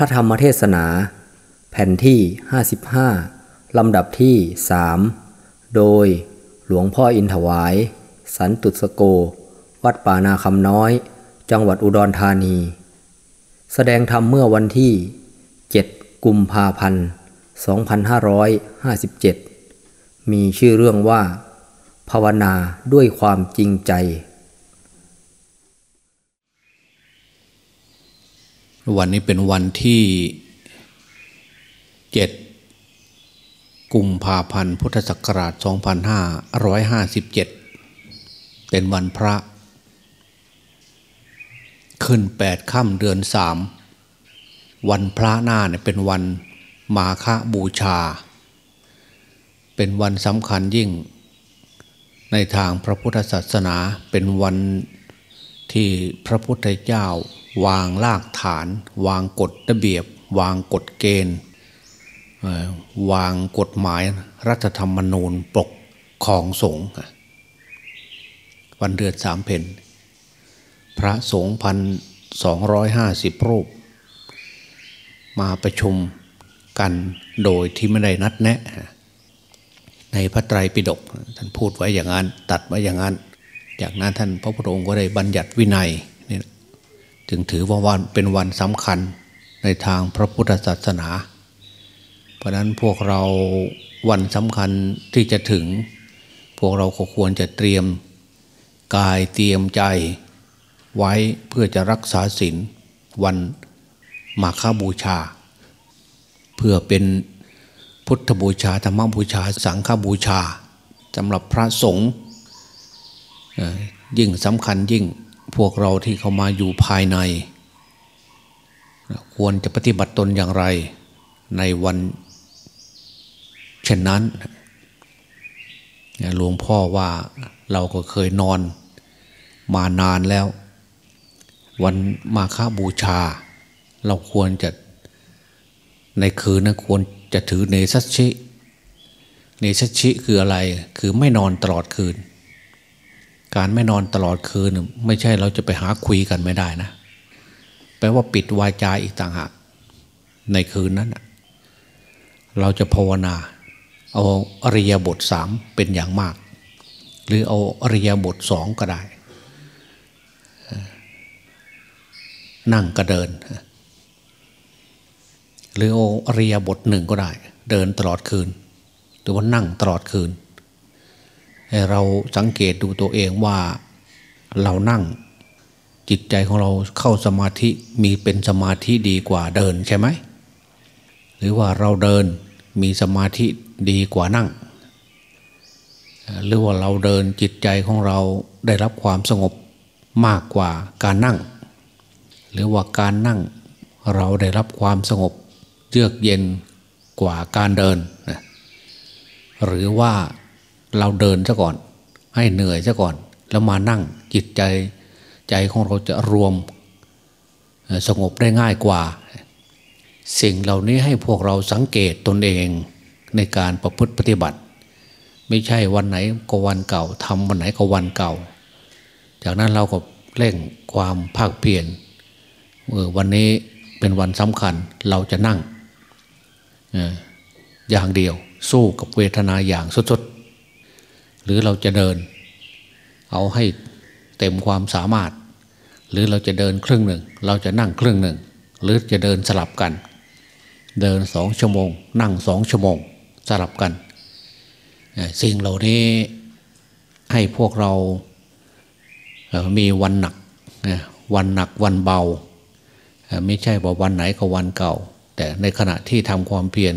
ระธรรมเทศนา แผ่นที่ 55 ลำดับที่ 3 โดยหลวงพ่ออินถวาย สันตุสโก วัดป่านาคำน้อย จังหวัดอุดรธานี แสดงธรรมเมื่อวันที่ 7 กุมภาพันธ์ 2557 มีชื่อเรื่องว่า ภาวนาด้วยความจริงใจ วันนี้เป็นวันที่เจ็ดกุมภาพันธ์พุทธศักราช 2557 เป็นวันพระ ขึ้นแปดค่ำเดือนสามวันพระหน้าเนี่ยเป็นวันมาฆบูชา เป็นวันสำคัญยิ่ง ในทางพระพุทธศาสนาเป็นวัน ที่พระพุทธเจ้าวางรากฐาน วางกฎระเบียบ วางกฎเกณฑ์ วางกฎหมายรัฐธรรมนูญปกครองสงฆ์วันเดือนสามเพนพระสงฆ์พันสองร้อยห้าสิบรูป มาประชุมกันโดยที่ไม่ได้นัดแนะ ในพระไตรปิฎกท่านพูดไว้อย่างนั้น ตัดไว้อย่างนั้น จากนั้นท่านพระพุทธองค์ก็ได้บัญญัติวินัยนี่จึงถือว่าวันเป็นวันสำคัญในทางพระพุทธศาสนา เพราะนั้นพวกเราวันสำคัญที่จะถึง พวกเราก็ควรจะเตรียมกายเตรียมใจไว้เพื่อจะรักษาศีลวันมาฆบูชา เพื่อเป็นพุทธบูชาธรรมบูชา สังฆบูชาสำหรับพระสงฆ์ ยิ่งสำคัญยิ่งพวกเราที่เข้ามาอยู่ภายใน ควรจะปฏิบัติตนอย่างไรในวัน เช่นนั้นหลวงพ่อว่าเราก็เคยนอนมานานแล้ว วันมาฆบูชา เราควรจะในคืนนั้นควรจะถือเนสัชชิ เนสัชชิคืออะไรคือไม่นอนตลอดคืน การไม่นอนตลอดคืน ไม่ใช่เราจะไปหาคุยกันไม่ได้นะ แปลว่าปิดวาจาอีกต่างหากในคืนนั้นเราจะภาวนา เอาอริยบทสามเป็นอย่างมาก หรือเอาอริยบทสองก็ได้ นั่งก็เดิน หรือเอาอริยบทหนึ่งก็ได้ เดินตลอดคืน หรือว่านั่งตลอดคืน เราสังเกตดูตัวเองว่าเรานั่งจิตใจของเราเข้าสมาธิมีเป็นสมาธิดีกว่าเดินใช่ไหมหรือว่าเราเดินมีสมาธิดีกว่านั่ง หรือว่าเราเดินจิตใจของเราได้รับความสงบมากกว่าการนั่ง หรือว่าการนั่งเราได้รับความสงบเยือกเย็นกว่าการเดิน หรือว่า เราเดินซะก่อน ให้เหนื่อยซะก่อน แล้วมานั่งจิตใจใจของเราจะรวมสงบได้ง่ายกว่า สิ่งเหล่านี้ให้พวกเราสังเกตตนเองในการประพฤติปฏิบัติ ไม่ใช่วันไหนก็วันเก่าทำวันไหนก็วันเก่า จากนั้นเราก็เร่งความภาคเพียรวันนี้เป็นวันสำคัญเราจะนั่งอย่างเดียวสู้กับเวทนาอย่างสุดๆ หรือเราจะเดิน เอาให้เต็มความสามารถ หรือเราจะเดินครึ่งหนึ่ง เราจะนั่งครึ่งหนึ่ง หรือจะเดินสลับกัน เดินสองชั่วโมง นั่งสองชั่วโมงสลับกัน สิ่งเหล่านี้ให้พวกเรามีวันหนักวันหนักวันเบา ไม่ใช่ว่าวันไหนก็วันเก่า แต่ในขณะที่ทำความเพียร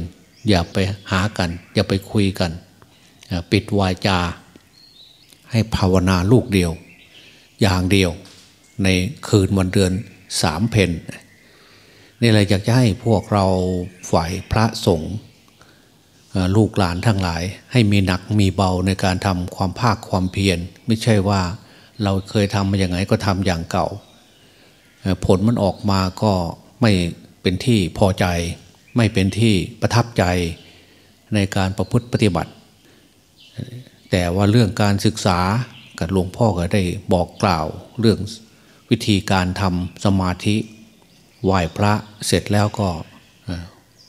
อย่าไปหากัน อย่าไปคุยกัน ปิดวาจา ให้ภาวนาลูกเดียว อย่างเดียวในคืนวันเดือนสามเพนนี่อะไรอยากจะให้พวกเราฝ่ายพระสงฆ์ลูกหลานทั้งหลาย ให้มีหนักมีเบาในการทำความภาคความเพียร ไม่ใช่ว่าเราเคยทำมาอย่างไงก็ทำอย่างเก่า ผลมันออกมาก็ไม่เป็นที่พอใจ ไม่เป็นที่ประทับใจในการประพฤติปฏิบัติ แต่ว่าเรื่องการศึกษากับหลวงพ่อก็ได้บอกกล่าวเรื่องวิธีการทำสมาธิไหว้พระเสร็จแล้วก็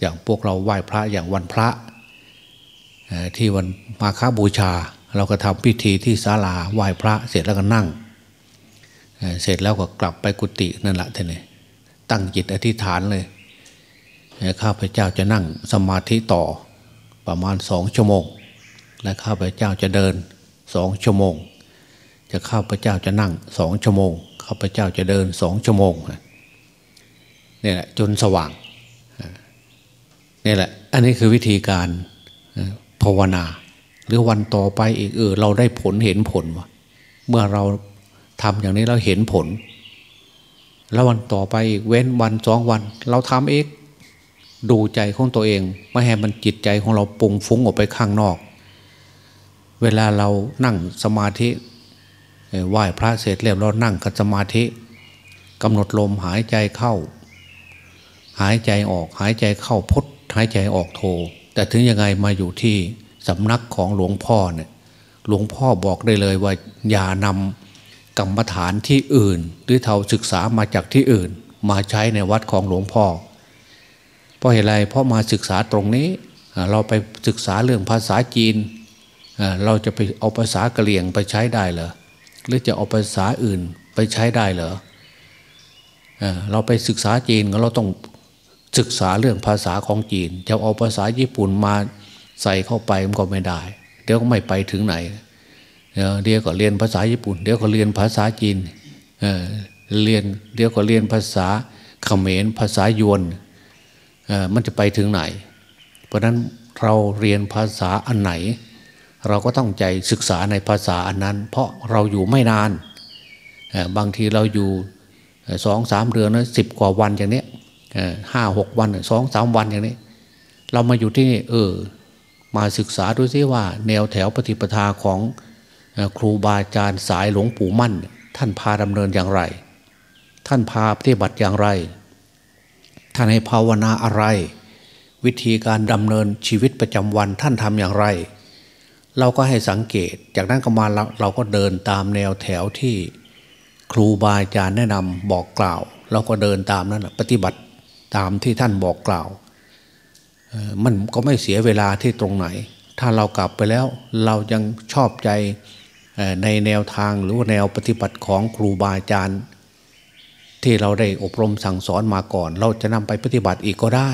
อย่างพวกเราไหว้พระอย่างวันพระที่วันมาฆบูชา เราก็ทำพิธีที่ศาลาไหว้พระเสร็จแล้วก็นั่ง เสร็จแล้วก็กลับไปกุฏินั่นแหละท่านนี่ตั้งจิตอธิษฐานเลยข้าพเจ้าจะนั่งสมาธิต่อประมาณสองชั่วโมง และข้าพเจ้าจะเดินสองชั่วโมง จะข้าพเจ้าจะนั่งสองชั่วโมง ข้าพเจ้าจะเดินสองชั่วโมงนี่แหละจนสว่างนี่แหละ อันนี้คือวิธีการภาวนา หรือวันต่อไปอีกเออเราได้ผลเห็นผลวะเมื่อเราทำอย่างนี้เราเห็นผล แล้ววันต่อไปอีกเว้นวันสองวัน เราทำเองดูใจของตัวเอง ไม่ให้มันจิตใจของเราปุงฟุ้งออกไปข้างนอก เวลาเรานั่งสมาธิไหว้พระเสร็จเรียบเรานั่งกับสมาธิกำหนดลมหายใจเข้า หายใจออกหายใจเข้าพดหายใจออกโท แต่ถึงยังไงมาอยู่ที่สำนักของหลวงพ่อเนี่ยหลวงพ่อบอกได้เลยว่าอย่านำกรรมฐานที่อื่น หรือเท่าศึกษามาจากที่อื่น มาใช้ในวัดของหลวงพ่อ เพราะเหตุไรเพราะมาศึกษาตรงนี้ เราไปศึกษาเรื่องภาษาจีน เราจะไปเอาภาษากะเหรี่ยงไปใช้ได้เหรอหรือจะเอาภาษาอื่นไปใช้ได้เหรอเราไปศึกษาจีนเราต้องศึกษาเรื่องภาษาของจีน จะเอาภาษาญี่ปุ่นมาใส่เข้าไปมันก็ไม่ได้ เดี๋ยวก็ไม่ไปถึงไหนเดี๋ยวก็เรียนภาษาญี่ปุ่น เดี๋ยวก็เรียนภาษาจีนเรียนเดี๋ยวก็เรียนภาษาเขมรภาษายวนมันจะไปถึงไหน เพราะนั้นเราเรียนภาษาอันไหน เราก็ต้องใจศึกษาในภาษาอันนั้น เพราะเราอยู่ไม่นาน บางทีเราอยู่สองสามเดือนนะสิบกว่าวันอย่างนี้ห้าหกวันสองสามวันอย่างนี้ เรามาอยู่ที่นี่เออ มาศึกษาดูซิว่า แนวแถวปฏิปทาของครูบาอาจารย์สายหลวงปู่มั่น ท่านพาดำเนินอย่างไร ท่านพาปฏิบัติอย่างไร ท่านให้ภาวนาอะไร วิธีการดำเนินชีวิตประจำวันท่านทำอย่างไร เราก็ให้สังเกต จากนั้นก็มาเราเราก็เดินตามแนวแถวที่ครูบาอาจารย์แนะนำบอกกล่าว เราก็เดินตามนั้นปฏิบัติตามที่ท่านบอกกล่าว มันก็ไม่เสียเวลาที่ตรงไหน ถ้าเรากลับไปแล้วเรายังชอบใจในแนวทางหรือว่าแนวปฏิบัติของครูบาอาจารย์ ที่เราได้อบรมสั่งสอนมาก่อน เราจะนำไปปฏิบัติอีกก็ได้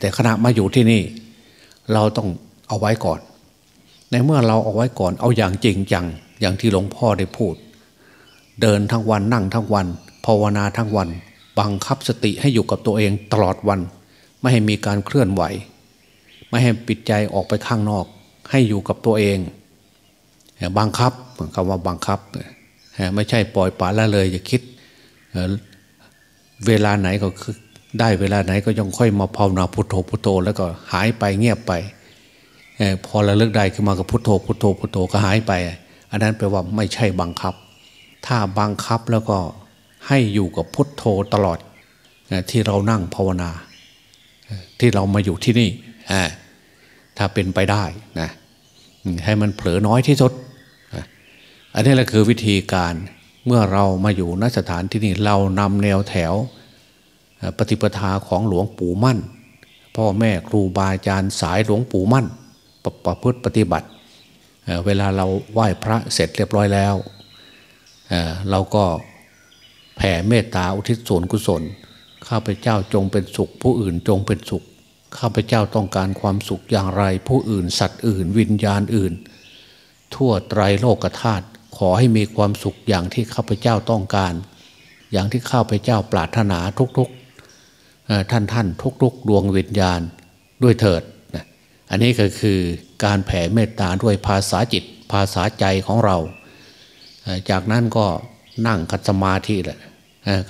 แต่ขณะมาอยู่ที่นี่ เราต้องเอาไว้ก่อน ในเมื่อเราเอาไว้ก่อนเอาอย่างจริงจังอย่างที่หลวงพ่อได้พูด เดินทั้งวันนั่งทั้งวันภาวนาทั้งวัน บังคับสติให้อยู่กับตัวเองตลอดวัน ไม่ให้มีการเคลื่อนไหว ไม่ให้ปิดใจออกไปข้างนอก ให้อยู่กับตัวเอง บังคับคำว่าบังคับ ไม่ใช่ปล่อยปละละเลยอย่าคิดเวลาไหนก็คือได้เวลาไหนก็ยังค่อยมาภาวนาพุทโธพุทโธแล้วก็หายไปเงียบไป พอระลึกได้ขึ้นมาก็พุทโธพุทโธพุทโธก็หายไป อันนั้นแปลว่าไม่ใช่บังคับ ถ้าบังคับแล้วก็ให้อยู่กับพุทโธตลอดที่เรานั่งภาวนา ที่เรามาอยู่ที่นี่ถ้าเป็นไปได้นะให้มันเผลอน้อยที่สุดอันนี้แหละคือวิธีการเมื่อเรามาอยู่ณสถานที่นี้เรานำแนวแถว ปฏิปทาของหลวงปู่มั่น พ่อแม่ครูบาอาจารย์สายหลวงปู่มั่น ปประพฤติปฏิบัติ เวลาเราไหว้พระเสร็จเรียบร้อยแล้วเราก็แผ่เมตตาอุทิศส่วนกุศล ข้าพเจ้าจงเป็นสุข ผู้อื่นจงเป็นสุข ข้าพเจ้าต้องการความสุขอย่างไร ผู้อื่นสัตว์อื่น วิญญาณอื่น ทั่วไตรโลกธาตุขอให้มีความสุขอย่างที่ข้าพเจ้าต้องการ อย่างที่ข้าพเจ้าปรารถนาทุกๆท่านท่านทุกๆดวงวิญญาณด้วยเถิด อันนี้ก็คือการแผ่เมตตาด้วยภาษาจิต ภาษาใจของเรา จากนั้นก็นั่งคัสมาธิแหละ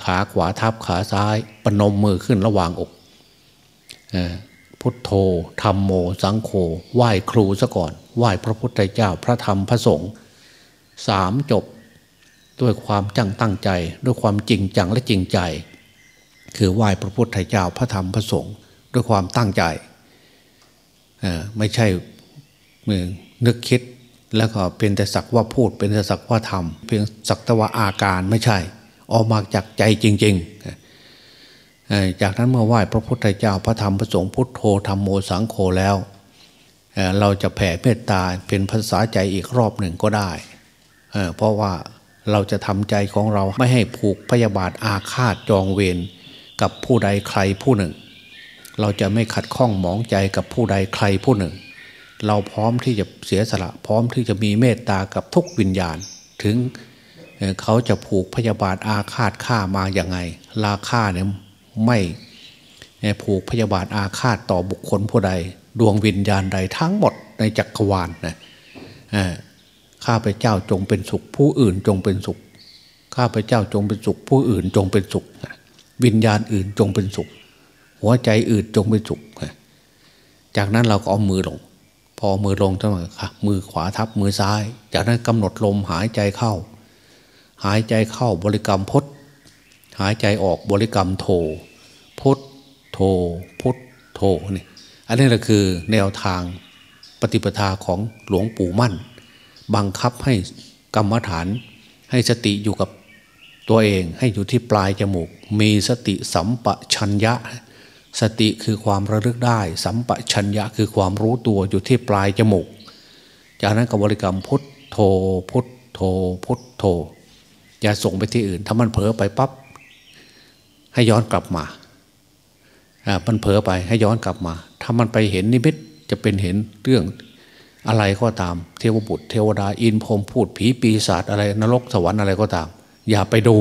ขาขวาทับขาซ้ายปนมมือขึ้นระหว่างอกพุทโธธรรมโม สังโฆไหว้ครูซะก่อน ไหว้พระพุทธเจ้าพระธรรมพระสงฆ์สามจบด้วยความจังตั้งใจ ด้วยความจริงจังและจริงใจ คือไหว้พระพุทธเจ้าพระธรรมพระสงฆ์ด้วยความตั้งใจ ไม่ใช่เมือนึกคิดแล้วก็เป็นแต่สักว่าพูด เป็นแต่สักว่าทำเพียงสักตว่าอาการไม่ใช่ ออกมาจากใจจริง ๆ จากนั้นเมื่อไหว้พระพุทธเจ้าพระธรรมพระสงฆ์พุทโธธรรมโมสังโฆแล้ว เราจะแผ่เมตตาเป็นภาษาใจอีกรอบหนึ่งก็ได้ เพราะว่าเราจะทำใจของเราไม่ให้ผูกพยาบาทอาฆาตจองเวรกับผู้ใดใครผู้หนึ่ง เราจะไม่ขัดข้องหมองใจกับผู้ใดใครผู้หนึ่ง เราพร้อมที่จะเสียสละพร้อมที่จะมีเมตตากับทุกวิญญาณ ถึงเขาจะผูกพยาบาทอาฆาตฆ่ามาอย่างไงลาฆ่าเนี่ยไม่ผูกพยาบาทอาฆาตต่อบุคคลผู้ใด ดวงวิญญาณใดทั้งหมดในจักรวาลนะข้าพเจ้าจงเป็นสุขผู้อื่นจงเป็นสุข ข้าพเจ้าจงเป็นสุข ผู้อื่นจงเป็นสุข วิญญาณอื่นจงเป็นสุข หัวใจอื่นจงเป็นสุขจากนั้นเราก็เอามือลง พอมือลงเทั้งหมดค่ะมือขวาทับมือซ้าย จากนั้นกำหนดลมหายใจเข้า หายใจเข้าบริกรรมพดหายใจออกบริกรรมโทพุทโทพุทโทนี่อันนี้แหละคือแนวทางปฏิปทาของหลวงปู่มั่น บังคับให้กรรมฐานให้สติอยู่กับตัวเองให้อยู่ที่ปลายจมูก มีสติสัมปชัญญะ สติคือความระลึกได้ สัมปชัญญะคือความรู้ตัวอยู่ที่ปลายจมูก จากนั้นก็บริกรรมพุทโทพุทโทพุทโทอย่าส่งไปที่อื่น ถ้ามันเผลอไปปับ๊บให้ย้อนกลับมามันเผลอไปให้ย้อนกลับมา ถ้ามันไปเห็นนิมิตจะเป็นเห็นเรื่องอะไรก็ตาม เทวบุตร เทวดาอินพรมพูดผีปีศาจอะไรนรกสวรรค์อะไรก็ตาม อย่าไปดู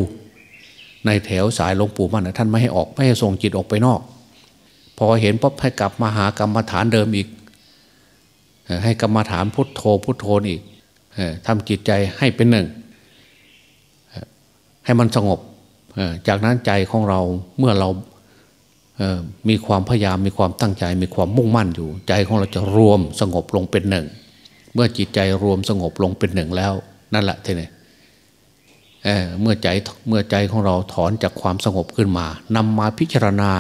ในแถวสายหลวงปู่มันนะท่านไม่ให้ออกไม่ให้ส่งจิตออกไปนอก พอเห็นปุ๊บให้กลับมาหากรรมฐานเดิมอีก ให้กรรมฐานพุทโธพุทโธอีกทำจิตใจให้เป็นหนึ่ง ให้มันสงบ จากนั้นใจของเราเมื่อเรามีความพยายามมีความตั้งใจมีความมุ่งมั่นอยู่ ใจของเราจะรวมสงบลงเป็นหนึ่ง เมื่อจิตใจรวมสงบลงเป็นหนึ่งแล้ว นั่นแหละทีนี้เมื่อใจเมื่อใจของเราถอนจากความสงบขึ้นมานำมาพิจารณา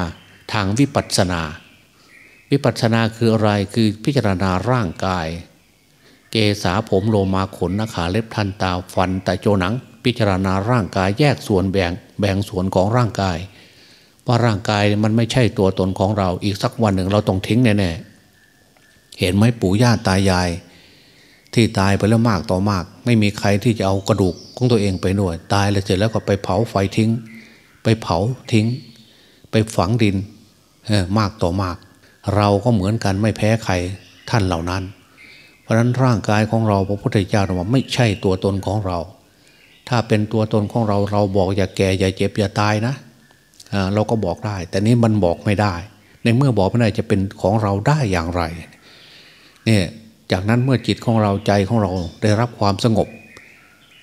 ทางวิปัสสนา วิปัสสนาคืออะไรคือพิจารณาร่างกาย เกษาผมโลมาขนนาขาเล็บทันตาฟันแต่โจหนัง พิจารณาร่างกายแยกส่วนแบ่งแบ่งส่วนของร่างกาย ว่าร่างกายมันไม่ใช่ตัวตนของเราอีกสักวันหนึ่งเราต้องทิ้งแน่ๆเห็นไหมปู่ย่าตายาย ที่ตายไปแล้วมากต่อมาก ไม่มีใครที่จะเอากระดูกของตัวเองไปด้วยตายแล้วเสร็จแล้วก็ไปเผาไฟทิ้ง ไปเผาทิ้ง ไปฝังดิน มากต่อมาก เราก็เหมือนกันไม่แพ้ใครท่านเหล่านั้น เพราะนั้นร่างกายของเราพระพุทธเจ้าบอกไม่ใช่ตัวตนของเรา ถ้าเป็นตัวตนของเราเราบอกอย่าแก่อย่าเจ็บอย่าตายนะเราก็บอกได้ แต่นี้มันบอกไม่ได้ ในเมื่อบอกไม่ได้จะเป็นของเราได้อย่างไรเนี่ยจากนั้นเมื่อจิตของเราใจของเราได้รับความสงบ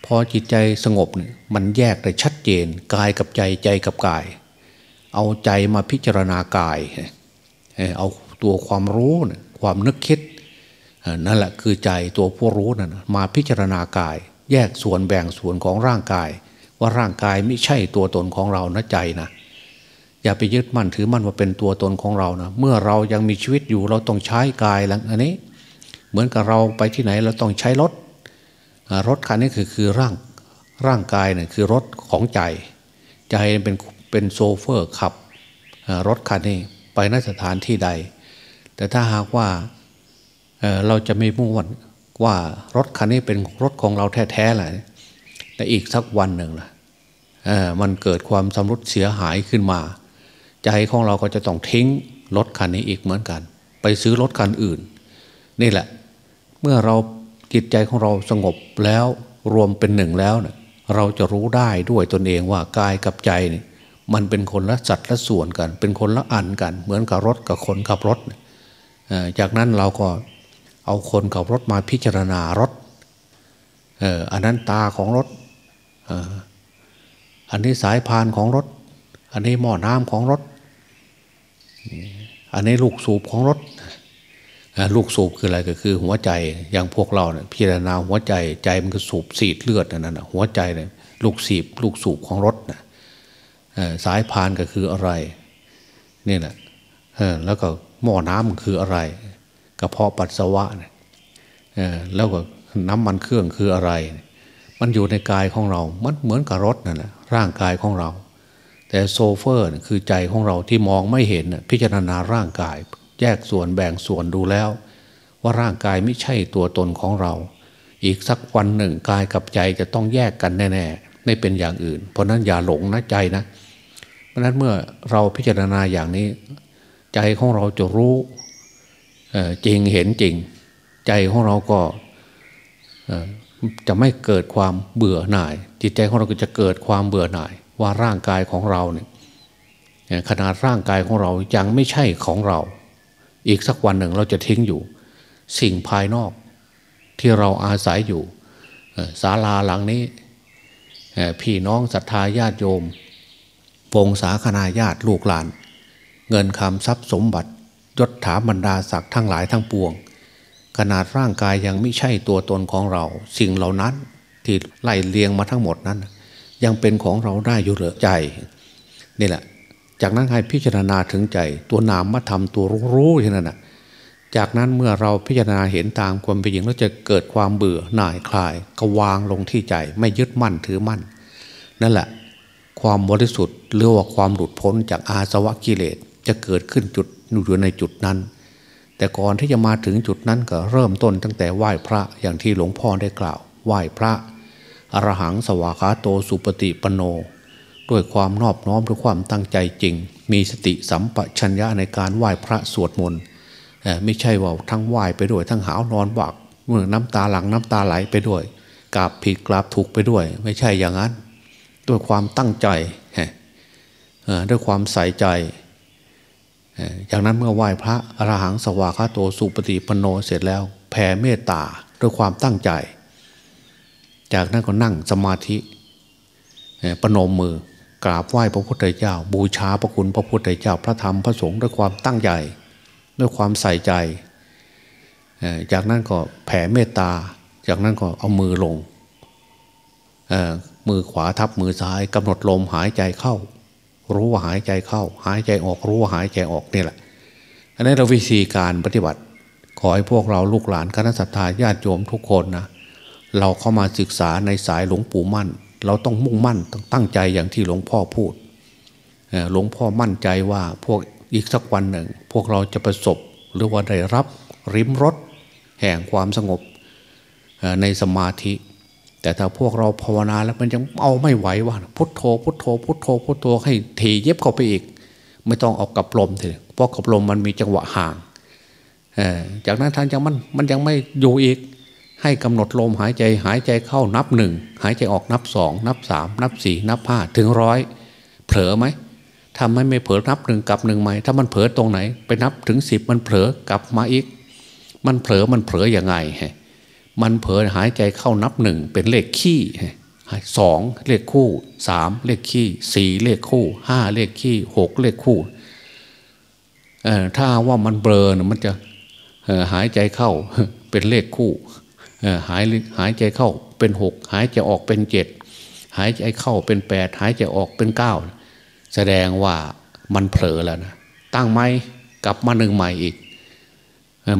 พอจิตใจสงบมันแยกได้ชัดเจนกายกับใจใจกับกาย เอาใจมาพิจารณากาย เอาตัวความรู้ความนึกคิดนั่นแหละคือใจตัวผู้รู้นั่นมาพิจารณากาย แยกส่วนแบ่งส่วนของร่างกาย ว่าร่างกายไม่ใช่ตัวตนของเรานะใจนะอย่าไปยึดมั่นถือมั่นว่าเป็นตัวตนของเรานะเมื่อเรายังมีชีวิตอยู่เราต้องใช้กายแล้วอันนี้ เหมือนกับเราไปที่ไหนเราต้องใช้รถรถคันนี้คือคือร่างร่างกายเนี่ยคือรถของใจ ใจเป็น เป็นโซเฟอร์ขับรถคันนี้ไปนสถานที่ใด แต่ถ้าหากว่าเราจะไม่มุ่งวันว่ารถคันนี้เป็นรถของเราแท้ๆแหละแต่อีกสักวันหนึ่งล่ะมันเกิดความสำรุดเสียหายขึ้นมา ใจของเราก็จะต้องทิ้งรถคันนี้อีกเหมือนกัน ไปซื้อรถคันอื่น นี่แหละ เมื่อเราจิตใจของเราสงบแล้วรวมเป็นหนึ่งแล้วเนะเราจะรู้ได้ด้วยตนเองว่ากายกับใจนี่ มันเป็นคนละสัดละส่วนกัน เป็นคนละอันกัน เหมือนกับรถกับคนขับรถ จากนั้นเราก็เอาคนขับรถมาพิจารณารถอันนั้นตาของรถ อันนี้สายพานของรถ อันนี้หม้อน้ำของรถ อันนี้ลูกสูบของรถ ลูกสูบคืออะไรก็คือหัวใจ อย่างพวกเราเนี่ยพิจารณาหัวใจ ใจมันก็สูบสีดเลือดนั่นนะหัวใจเนี่ยลูกสีบลูกสูบของรถนะ สายพานก็คืออะไรนี่แหละแล้วก็หม้อน้ำคืออะไร กระเพาะปัสสาวะเนี่ยแล้วก็น้ำมันเครื่องคืออะไร มันอยู่ในกายของเรา มันเหมือนกับรถนั่นแหละร่างกายของเรา แต่โซเฟอร์คือใจของเราที่มองไม่เห็นพิจารณาร่างกาย แยกส่วนแบ่งส่วนดูแล้ว ว่าร่างกายไม่ใช่ตัวตนของเรา อีกสักวันหนึ่งกายกับใจจะต้องแยกกันแน่ๆ ไม่เป็นอย่างอื่น เพราะนั้นอย่าหลงนะใจนะ เพราะนั้นเมื่อเราพิจารณาอย่างนี้ ใจของเราจะรู้จริงเห็นจริง ใจของเราก็จะไม่เกิดความเบื่อหน่าย จิตใจของเราก็จะเกิดความเบื่อหน่าย ว่าร่างกายของเราเนี่ยขนาดร่างกายของเรายังไม่ใช่ของเรา อีกสักวันหนึ่งเราจะทิ้งอยู่ สิ่งภายนอกที่เราอาศัยอยู่ศาลาหลังนี้ พี่น้องศรัทธาญาติโยมปงสาคนาญาติลูกหลาน เงินคำทรัพย์สมบัติยศถาบรรดาศักดิ์ทั้งหลายทั้งปวง ขนาดร่างกายยังไม่ใช่ตัวตนของเรา สิ่งเหล่านั้นที่ไล่เลียงมาทั้งหมดนั้น ยังเป็นของเราได้อยู่เหรือใจนี่แหละ จากนั้นให้พิจารณาถึงใจ ตัวนามมาทำตัวรู้ๆที่นั่นนะ จากนั้นเมื่อเราพิจารณาเห็นตามความเป็นจริงแล้วจะเกิดความเบื่อหน่ายคลายก็วางลงที่ใจ ไม่ยึดมั่นถือมั่น นั่นแหละ ความบริสุทธิ์หรือว่าความหลุดพ้นจากอาสวะกิเลสจะเกิดขึ้นจุดอยู่ในจุดนั้น แต่ก่อนที่จะมาถึงจุดนั้นก็เริ่มต้นตั้งแต่ไหว้พระอย่างที่หลวงพ่อได้กล่าว ไหว้พระอรหังสวากาโตสุปฏิปโน ด้วยความนอบน้อมด้วยความตั้งใจจริง มีสติสัมปชัญญะในการไหว้พระสวดมนต์ ไม่ใช่ว่าทั้งไหวไปด้วย ทั้งหาวนอนบักเมื่อน้ำตาหลังน้ำตาไหลไปด้วยกราบผิดกราบถูกไปด้วย ไม่ใช่อย่างนั้น ด้วยความตั้งใจด้วยความใส่ใจจากนั้นเมื่อไหว้พระอรหังสวากาโตสุปฏิปโนเสร็จแล้ว แผ่เมตตาด้วยความตั้งใจ จากนั้นก็นั่งสมาธิปนมมือกราบไหว้พระพุทธเจ้า บูชาพระคุณพระพุทธเจ้าพระธรรมพระสงฆ์ด้วยความตั้งใจ ด้วยความใส่ใจ จากนั้นก็แผ่เมตตา จากนั้นก็เอามือลง มือขวาทับมือซ้ายกำหนดลมหายใจเข้า รู้ว่าหายใจเข้า หายใจออกรู้ว่าหายใจออกนี่แหละ อันนี้เราวิธีการปฏิบัติ ขอให้พวกเราลูกหลานคณะสัตยาญาติโยมทุกคนนะเราเข้ามาศึกษาในสายหลวงปู่มั่น เราต้องมุ่งมั่นต้องตั้งใจอย่างที่หลวงพ่อพูดหลวงพ่อมั่นใจว่าพวก อีกสักวันหนึ่ง พวกเราจะประสบหรือว่าได้รับริมรถแห่งความสงบในสมาธิ แต่ถ้าพวกเราภาวนาแล้วมันยังเอาไม่ไหวว่าพุทโธ พุทโธ พุทโธพุทโธให้ทีเย็บเข้าไปอีก ไม่ต้องเอากับลมเถอะเพราะกับลมมันมีจังหวะห่างจากนั้นท่างจากมันมันยังไม่อยู่อีกให้กำหนดลมหายใจหายใจเข้านับหนึ่งหายใจออกนับสองนับสามนับสี่นับห้าถึงร้อยเผลอไหม ทำให้ไม่เผลอนับหนึ่งกับหนึ่งไหม่ถ้ามันเผลอตรงไหน ไปนับถึงสิบมันเผลอกลับมาอีก มันเผลอมันเผลออย่างไงมันเผลอหายใจเข้านับหนึ่งเป็นเลขขี้สองเลขคู่สามเลขขี้สี่เลขคู่ห้าเลขขี้หกเลขคู่ถ้าว่ามันเบลอมันจะหายใจเข้าเป็นเลขคู่หายหายใจเข้าเป็นหกหายใจออกเป็นเจ็ดหายใจเข้าเป็นแปดหายใจออกเป็นเก้า แสดงว่ามันเผลอแล้วนะตั้งไม้กลับมาหนึ่งใหม่อีก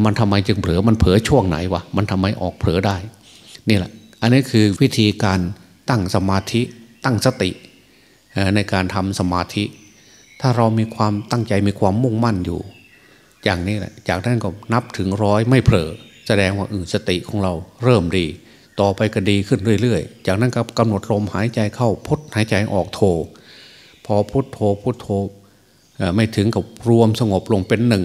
มันทำไมจึงเผลอมันเผลอช่วงไหนวะมันทำไมออกเผลอได้นี่แหละ อันนี้คือวิธีการตั้งสมาธิตั้งสติในการทำสมาธิ ถ้าเรามีความตั้งใจมีความมุ่งมั่นอยู่ อย่างนี้แหละจากนั้นก็นับถึงร้อยไม่เผลอแสดงว่าอืสติของเราเริ่มดี ต่อไปก็ดีขึ้นเรื่อย ๆ จากนั้นก็กำหนดลมหายใจเข้าพุทหายใจออกโท อพุทโทพุทโทไม่ถึงกับรวมสงบลงเป็นหนึ่ง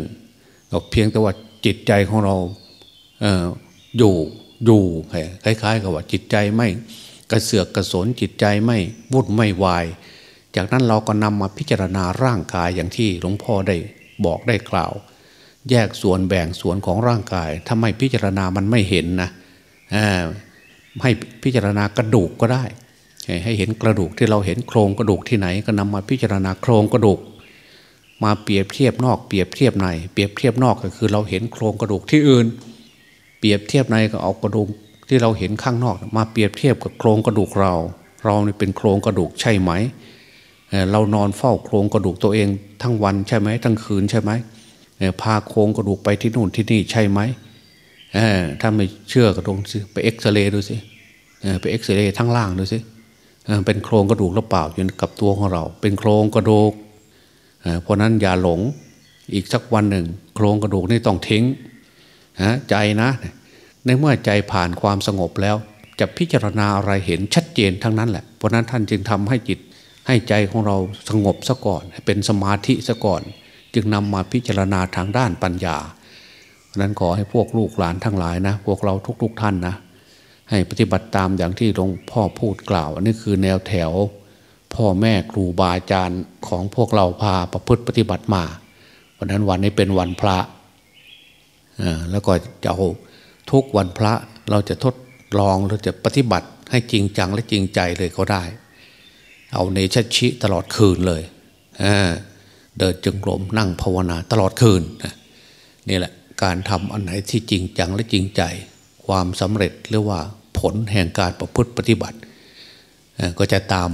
เพียงแต่ว่าจิตใจของเราเอออยู่อยู่คล้ายๆ กับว่าจิตใจไม่กระเสือกกระสนจิตใจไม่วุ่นไม่วาย จากนั้นเราก็นำมาพิจารณาร่างกายอย่างที่หลวงพ่อได้บอกได้กล่าว แยกส่วนแบ่งส่วนของร่างกายถ้าไม่พิจารณามันไม่เห็นนะให้พิจารณากระดูกก็ได้ ให้เห็นกระดูกที่เราเห็นโครงกระดูกที่ไหนก็นำมาพิจารณาโครงกระดูก มาเปรียบเทียบนอกเปรียบเทียบในเปรียบเทียบนอกก็คือเราเห็นโครงกระดูกที่อื่น เปรียบเทียบในก็เอากระดูกที่เราเห็นข้างนอก มาเปรียบเทียบกับโครงกระดูกเรา เราเป็นโครงกระดูกใช่ไหมเรานอนเฝ้าโครงกระดูกตัวเองทั้งวันใช่ไหมทั้งคืนใช่ไหมพาโครงกระดูกไปที่นู่นที่นี่ใช่ไหมถ้าไม่เชื่อก็ตรงไปเอ็กซเรย์ดูสิไปเอ็กซเรย์ทั้งล่างดูสิ เป็นโครงกระดูกหรือเปล่าอยู่กับตัวของเรา เป็นโครงกระดูกเพราะนั้นอย่าหลงอีกสักวันหนึ่ง โครงกระดูกนี่ต้องทิ้งใจนะ ในเมื่อใจผ่านความสงบแล้ว จะพิจารณาอะไรเห็นชัดเจนทั้งนั้นแหละเพราะนั้นท่านจึงทำให้จิตให้ใจของเราสงบซะก่อน เป็นสมาธิซะก่อน จึงนำมาพิจารณาทางด้านปัญญาเพราะนั้นขอให้พวกลูกหลานทั้งหลายนะ พวกเราทุกๆทท่านนะ ให้ปฏิบัติตามอย่างที่หลวงพ่อพูดกล่าว อันนี้คือแนวแถว พ่อแม่ครูบาอาจารย์ของพวกเราพาประพฤติปฏิบัติมาวันนั้นวันนี้เป็นวันพระแล้วก็จะทุกวันพระเราจะทดลองเราจะปฏิบัติให้จริงจังและจริงใจเลยก็ได้ เอาเนชชิตลอดคืนเลยเดินจงกรมนั่งภาวนาตลอดคืนนี่แหละการทำอันไหนที่จริงจังและจริงใจ ความสำเร็จหรือว่าผลแห่งการประพฤติปฏิบัติ ก็จะตาม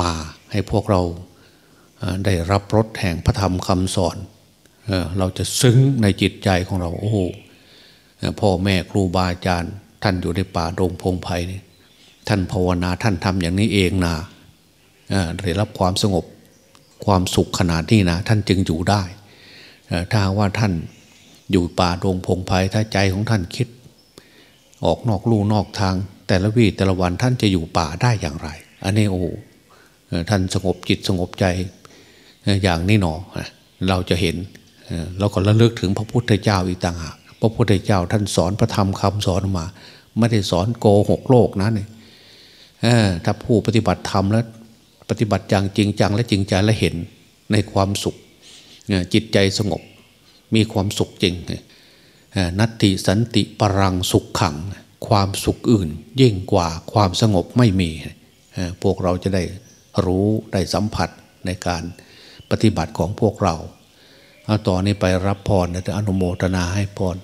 มาให้พวกเราได้รับรสแห่งพระธรรมคำสอน เราจะซึ้งในจิตใจของเราโอ้โหพ่อแม่ครูบาอาจารย์ ท่านอยู่ในป่าดงพงไพ่นี่ท่านภาวนาท่านทำอย่างนี้เองนะได้รับความสงบความสุขขนาดนี้นะท่านจึงอยู่ได้ ถ้าว่าท่านอยู่ป่าดงพงไพ่ถ้าใจของท่านคิด ออกนอกลู่นอกทาง แต่ละวีแต่ละวันท่านจะอยู่ป่าได้อย่างไร อันนี้โอ้ท่านสงบจิตสงบใจอย่างนี้หนอเราจะเห็นเราก็ระลึกถึงพระพุทธเจ้าอีกต่างหากพระพุทธเจ้าท่านสอนพระธรรมคำสอนมา ไม่ได้สอนโกหกโลกนะเนี่ยถ้าผู้ปฏิบัติธรรมแล้ว ปฏิบัติอย่างจริงจังและจริงใจและเห็นในความสุขจิตใจสงบมีความสุขจริง นัตติสันติปรังสุขขัง ความสุขอื่นยิ่งกว่าความสงบไม่มี พวกเราจะได้รู้ได้สัมผัสในการปฏิบัติของพวกเรา เอาต่อนนี้ไปรับพรนะอนุโมทนาให้พร